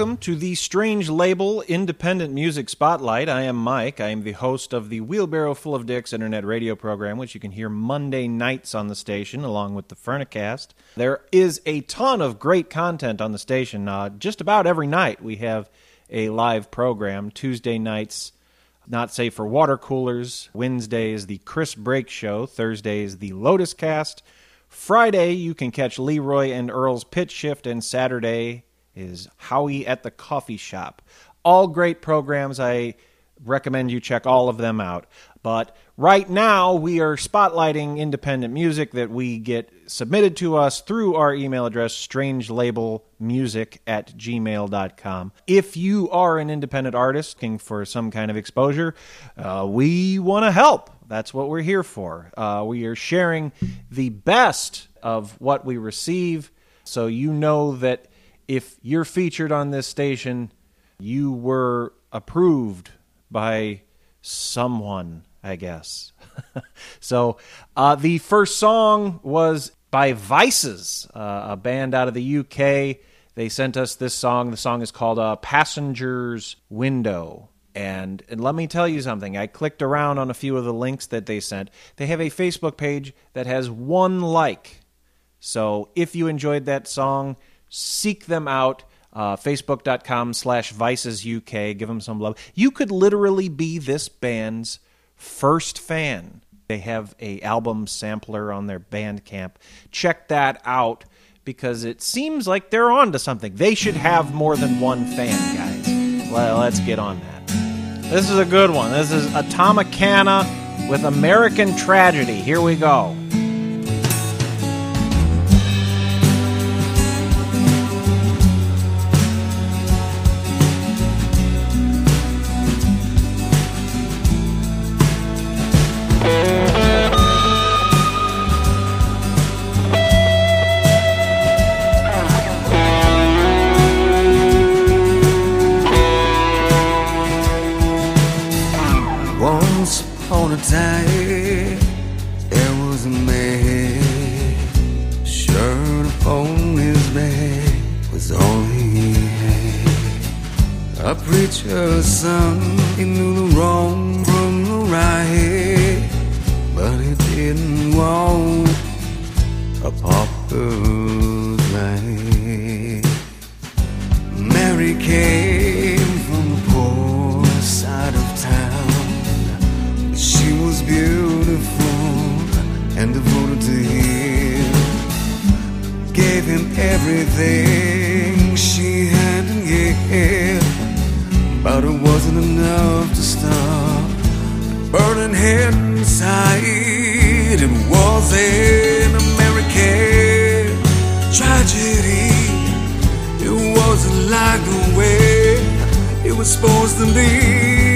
welcome to the Strange Label Independent Music Spotlight. I am Mike. I am the host of the Wheelbarrow Full of Dicks internet radio program, which you can hear Monday nights on the station, along with the Furnicast. There is a ton of great content on the station. Uh, just about every night we have a live program. Tuesday nights, Not Safe for Water Coolers. Wednesday is the Chris Break Show. Thursday is the Lotus Cast. Friday, you can catch Leroy and Earl's Pitch Shift, and Saturday is Howie at the Coffee Shop. All great programs. I recommend you check all of them out. But right now, we are spotlighting independent music that we get submitted to us through our email address, strangelabelmusic at gmail.com. If you are an independent artist looking for some kind of exposure, uh, we want to help. That's what we're here for. Uh, we are sharing the best of what we receive so you know that if you're featured on this station, you were approved by someone, I guess. so uh, the first song was by Vices, uh, a band out of the UK. They sent us this song. The song is called uh, Passenger's Window. And, and let me tell you something. I clicked around on a few of the links that they sent. They have a Facebook page that has one like. So if you enjoyed that song, seek them out. Uh, Facebook.com slash Vices UK. Give them some love. You could literally be this band's first fan. They have a album sampler on their Bandcamp. Check that out because it seems like they're on to something. They should have more than one fan, guys. Well, let's get on that. This is a good one. This is Atomicana with American Tragedy. Here we go. Once upon a time, there was a man. Shirt upon his back was all he had. A preacher's son, he knew the wrong from the right, but he didn't want a pauper's life. Mary came beautiful and devoted to him. Gave him everything she had to give, but it wasn't enough to stop burning inside. It was an American tragedy. It wasn't like the way it was supposed to be.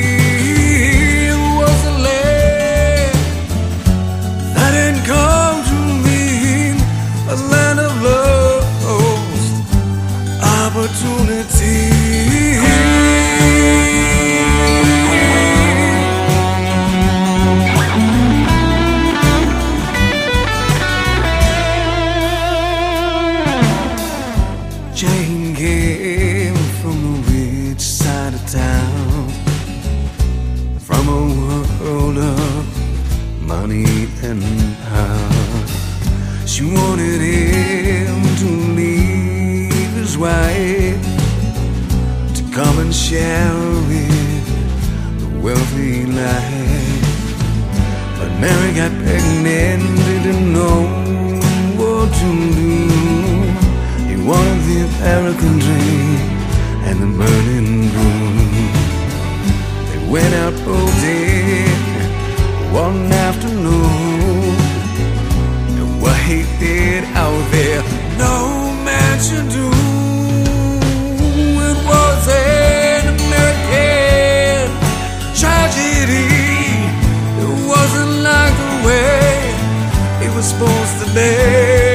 Pregnant, didn't know what to do. He wanted the American dream and the burning broom. They went out boating one afternoon. And what he did out there, no man should do. It was supposed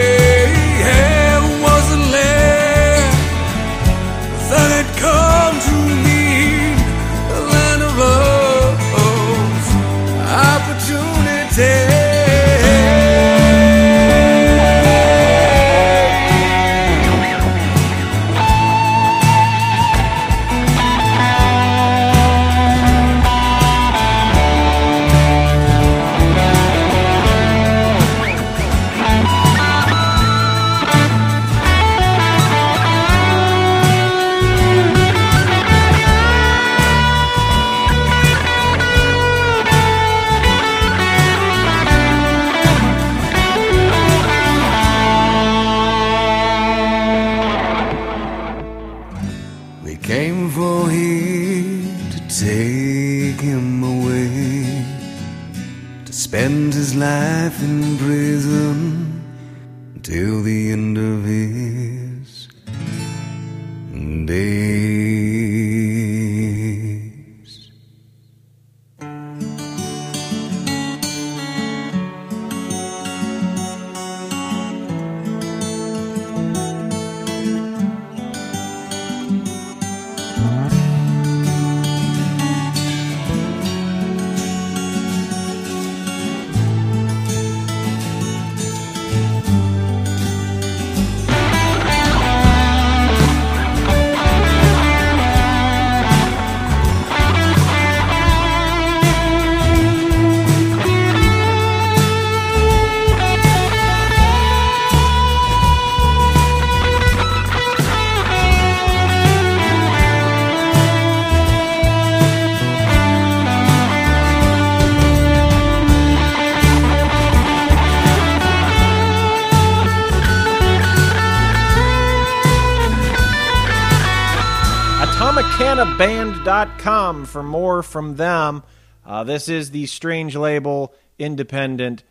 AtomicanaBand.com for more from them. Uh, this is the strange label independent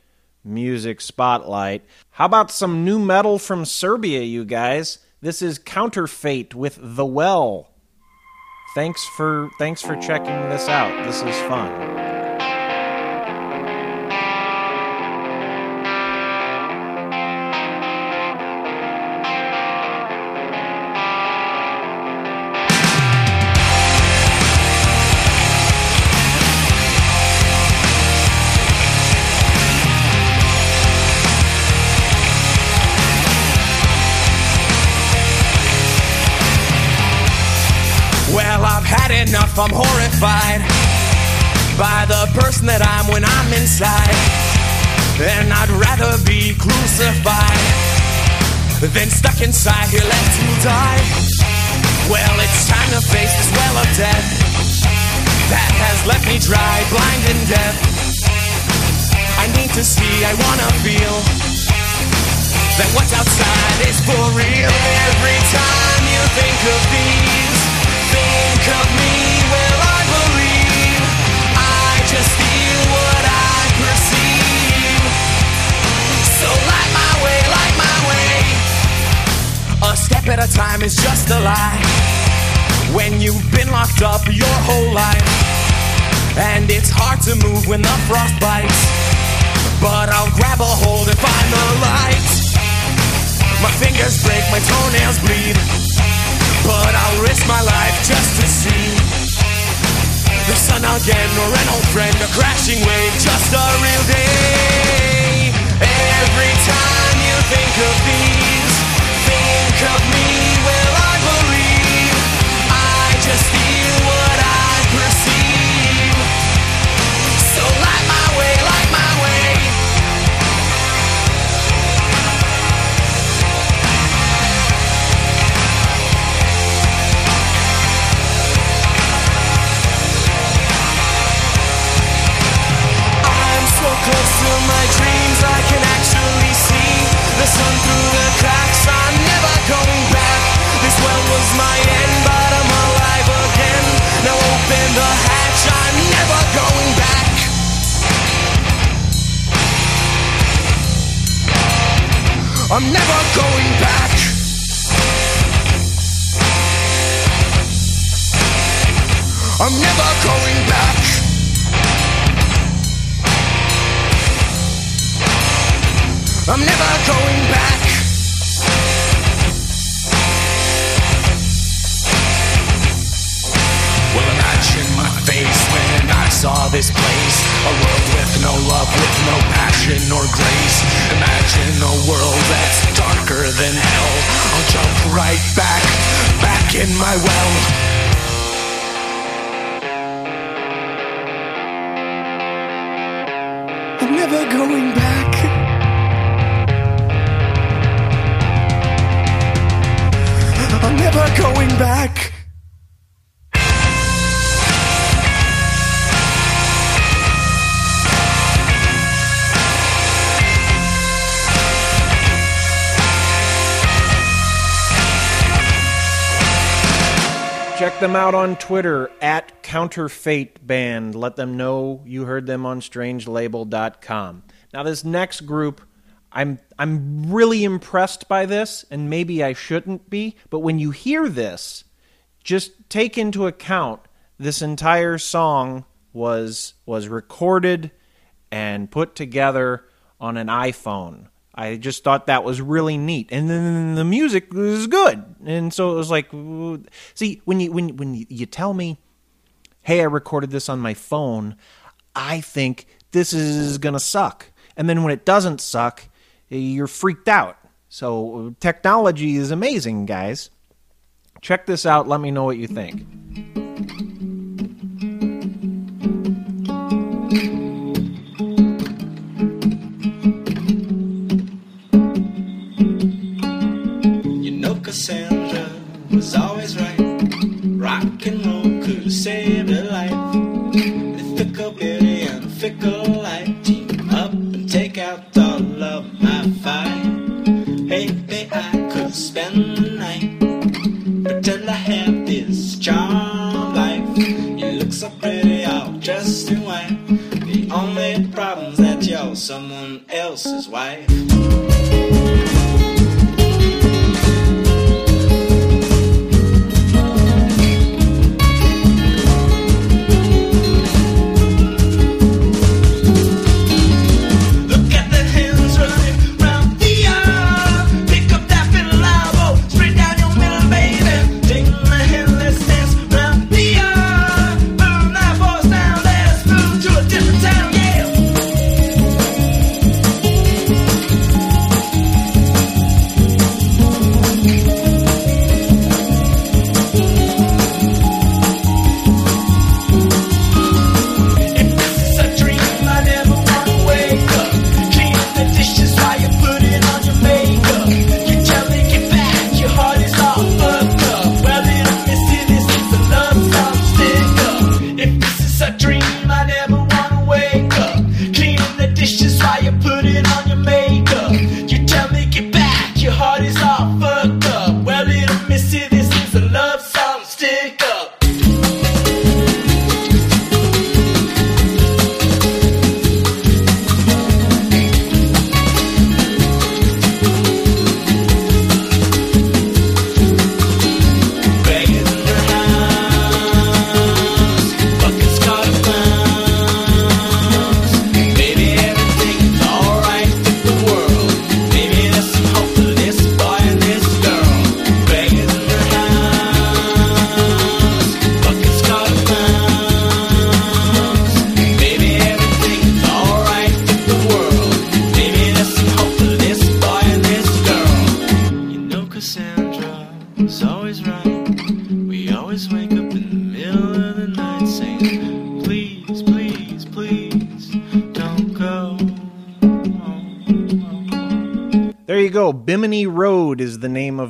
music spotlight. How about some new metal from Serbia, you guys? This is Counterfeit with The Well. Thanks for thanks for checking this out. This is fun. Enough, I'm horrified by the person that I'm when I'm inside. And I'd rather be crucified than stuck inside here left to die. Well, it's time to face this well of death that has left me dry, blind, and deaf. I need to see, I wanna feel that what's outside is for real. Every time you think of these, at a time is just a lie. When you've been locked up your whole life, and it's hard to move when the frost bites. But I'll grab a hold and find the light. My fingers break, my toenails bleed. But I'll risk my life just to see the sun again or an old friend, a crashing wave, just a real day. Every time you think of these, I'm never going back. I'm never going back. I'm never going back. Well, imagine my face when I saw this place. A world no love, with no passion or grace. Imagine a world that's darker than hell. I'll jump right back, back in my well. I'm never going back. I'm never going back. Check them out on Twitter at Counterfeit Band. Let them know you heard them on strangelabel.com. Now this next group I'm I'm really impressed by this and maybe I shouldn't be, but when you hear this, just take into account this entire song was was recorded and put together on an iPhone. I just thought that was really neat, and then the music was good, and so it was like, see, when you when when you tell me, hey, I recorded this on my phone, I think this is gonna suck, and then when it doesn't suck, you're freaked out. So technology is amazing, guys. Check this out. Let me know what you think.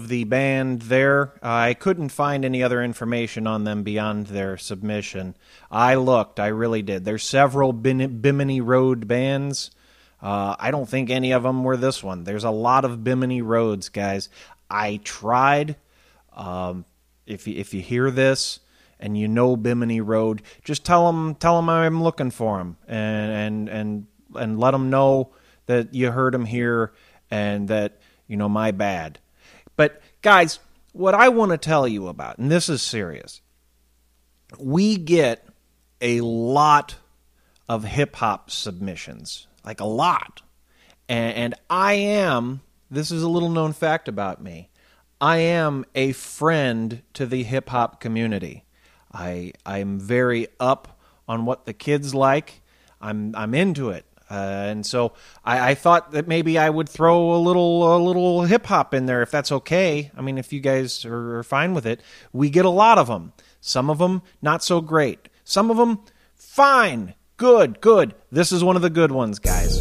The band there. Uh, I couldn't find any other information on them beyond their submission. I looked, I really did. There's several Bimini Road bands. Uh, I don't think any of them were this one. There's a lot of Bimini Roads, guys. I tried. Um, if you, if you hear this and you know Bimini Road, just tell them tell them I'm looking for them and and and and let them know that you heard them here and that you know, my bad. But guys, what I want to tell you about, and this is serious, we get a lot of hip hop submissions, like a lot. And, and, I am, this is a little known fact about me, I am a friend to the hip hop community. I, I'm very up on what the kids like. I'm, I'm into it. Uh, and so I, I, thought that maybe I would throw a little a little hip hop in there if that's okay. I mean, if you guys are, are fine with it, we get a lot of them. Some of them not so great. Some of them fine, good, good. This is one of the good ones, guys.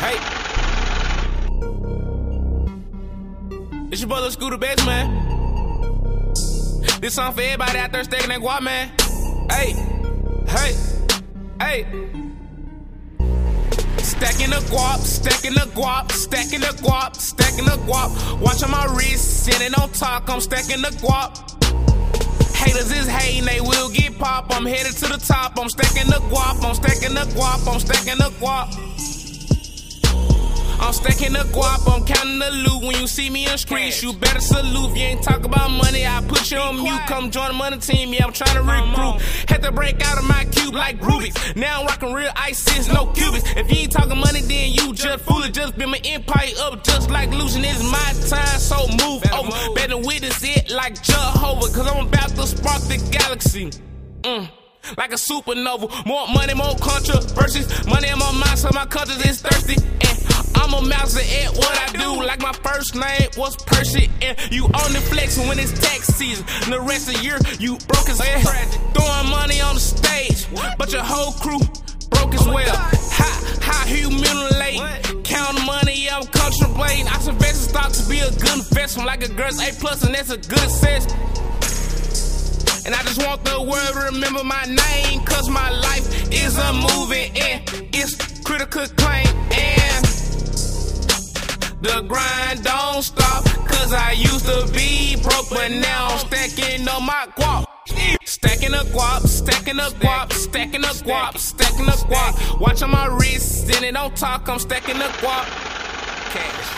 Hey, it's your brother Scooter Banks, man. This song for everybody out there stacking that guap, man. Hey, hey. Hey. Stacking the guap, stacking the guap, stacking the guap, stacking the guap. Watching my wrist, sitting on top, I'm stacking the guap. Haters is hating, they will get pop. I'm headed to the top. I'm stacking the guap. I'm stacking the guap. I'm stacking the guap. I'm stacking the guap, I'm counting the loot. When you see me in the streets, you better salute. If you ain't talk about money, I put you on mute. Come join the money team, yeah, I'm trying to recruit. Had to break out of my cube like Rubik's. Now I'm rocking real ISIS, no cubics. If you ain't talking money, then you just foolish. Just build my empire up just like losing. It's my time, so move over. Better witness it like Jehovah, cause I'm about to spark the galaxy. Mm like a supernova. More money, more controversies. Money in my mind, so my conscience is thirsty. And I'm a master at what I do. Like my first name was Percy, and you only flexing when it's tax season. And the rest of the year, you broke as hell. Throwing money on the stage, but your whole crew broke as well. How, how humiliate? Count money, I'm contemplating. I invest stock to be a good investment, like a girl's A plus, and that's a good assessment. And I just want the world to remember my name, cause my life is a movie and it's critical claim. And the grind don't stop, cause I used to be broke, but now I'm stacking on my guap. Stacking a guap, stacking a guap, stacking a guap, stacking a guap. Watching my wrist, and it don't talk, I'm stacking a guap.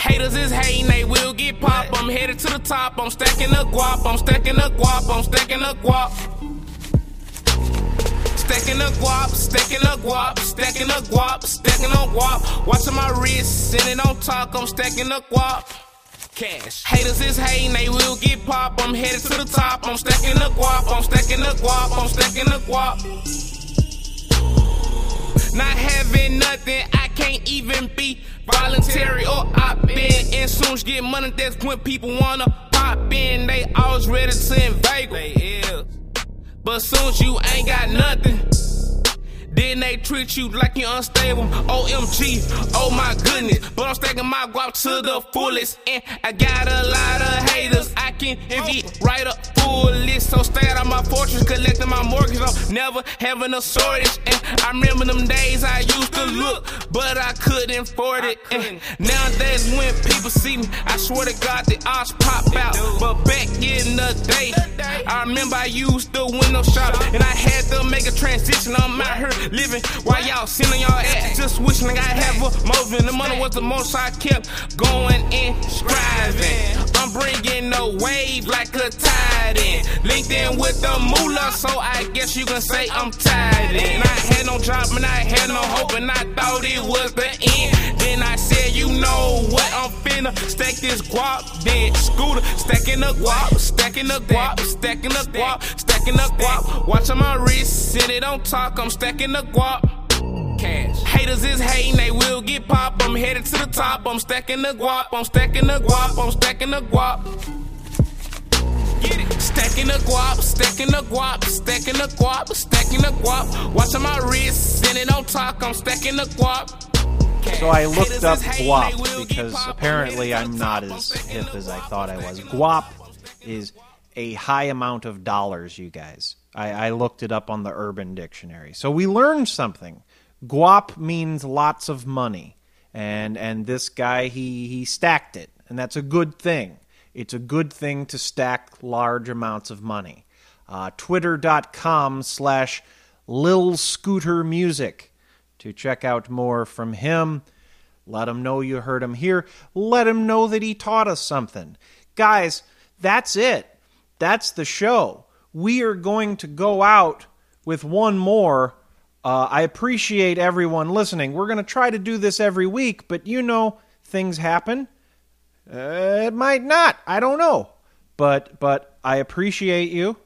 Haters is hating, they will get pop. I'm headed to the top, I'm stacking a guap, I'm stacking a guap, I'm stacking a guap. Stacking a guap, stacking a guap, stacking a guap, stacking a guap. Watching my wrist, sitting on top, I'm stacking a guap. Cash. Haters is hating, they will get pop. I'm headed to the top, I'm stacking a guap, I'm stacking a guap, I'm stacking a guap. Not having nothing, I can't even be voluntary or been. And soon as get money, that's when people wanna pop in. They always ready to invade. They is. But soon as you ain't got nothing, then they treat you like you're unstable. OMG, oh my goodness. But I'm stacking my guap to the fullest. And I got a lot of haters. I can envy oh. right full list. So stay out of my fortress, collecting my mortgage. I'm never having a shortage. And I remember them days I used to look, but I couldn't afford it. And nowadays when people see me, I swear to God the odds pop out. But back in the day, I remember I used the window shop. And I had to make a transition. I'm out here living while y'all sitting y'all ass. Just wishing I have a motive. The money was the most I kept going and striving. I'm bringing the wave like a tide in. Linked in with the moolah, so I guess you can say I'm tied in. I had no job and I had no hope, and I thought it was the end. Then I said, you know what? I'm finna stack this guap. Then scooter, stacking the guap, stacking the guap, stacking the guap, stacking the guap. Watching my wrist, sit it on talk, I'm stacking the guap. Cash. Haters is hating, they will get pop. I'm headed to the top. I'm stacking the guap. I'm stacking the guap. I'm stacking the guap. Stacking the guap, stacking the guap, stacking the guap, stacking the guap. Watching my wrist, sitting on top. I'm stacking the guap. So I looked up guap because apparently I'm not as hip as I thought I was. Guap is a high amount of dollars, you guys. I, I looked it up on the Urban Dictionary. So we learned something. Guap means lots of money. And and this guy he he stacked it, and that's a good thing. It's a good thing to stack large amounts of money. Uh, Twitter.com slash Lil Scooter Music to check out more from him. Let him know you heard him here. Let him know that he taught us something. Guys, that's it. That's the show. We are going to go out with one more. Uh, I appreciate everyone listening. We're going to try to do this every week, but you know, things happen. Uh, it might not. I don't know. But but I appreciate you.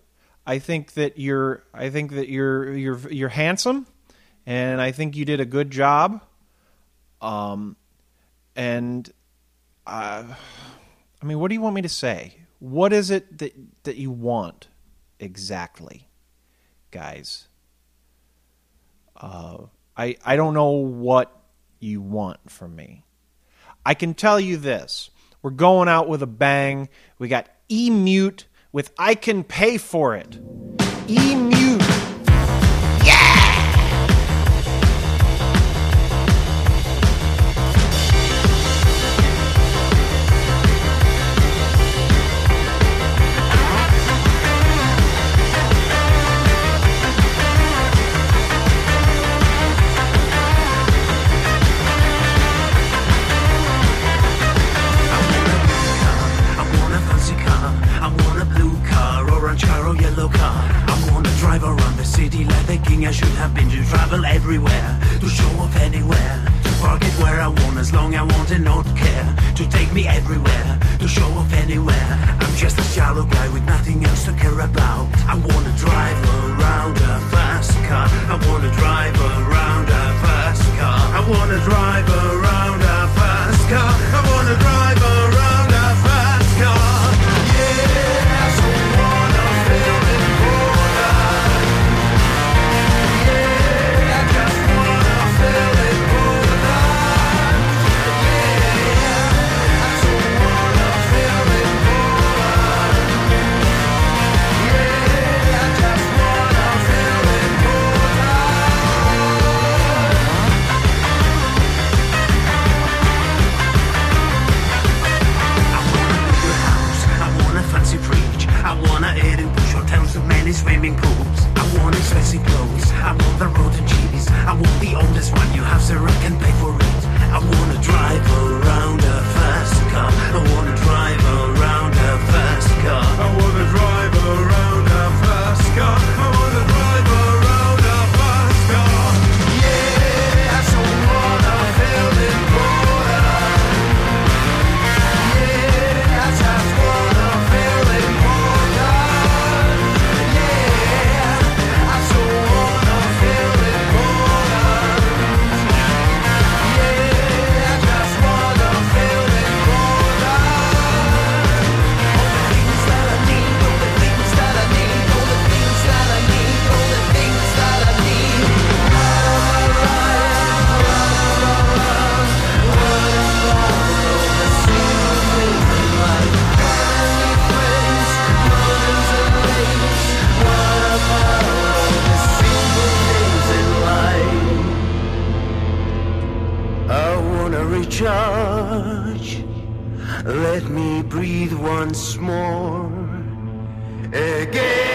I think that you're I think that you're you're you're handsome and I think you did a good job. Um and uh, I mean, what do you want me to say? What is it that that you want exactly, guys? Uh, I I don't know what you want from me. I can tell you this: we're going out with a bang. We got E Mute with "I Can Pay for It." E I I recharge. Let me breathe once more again.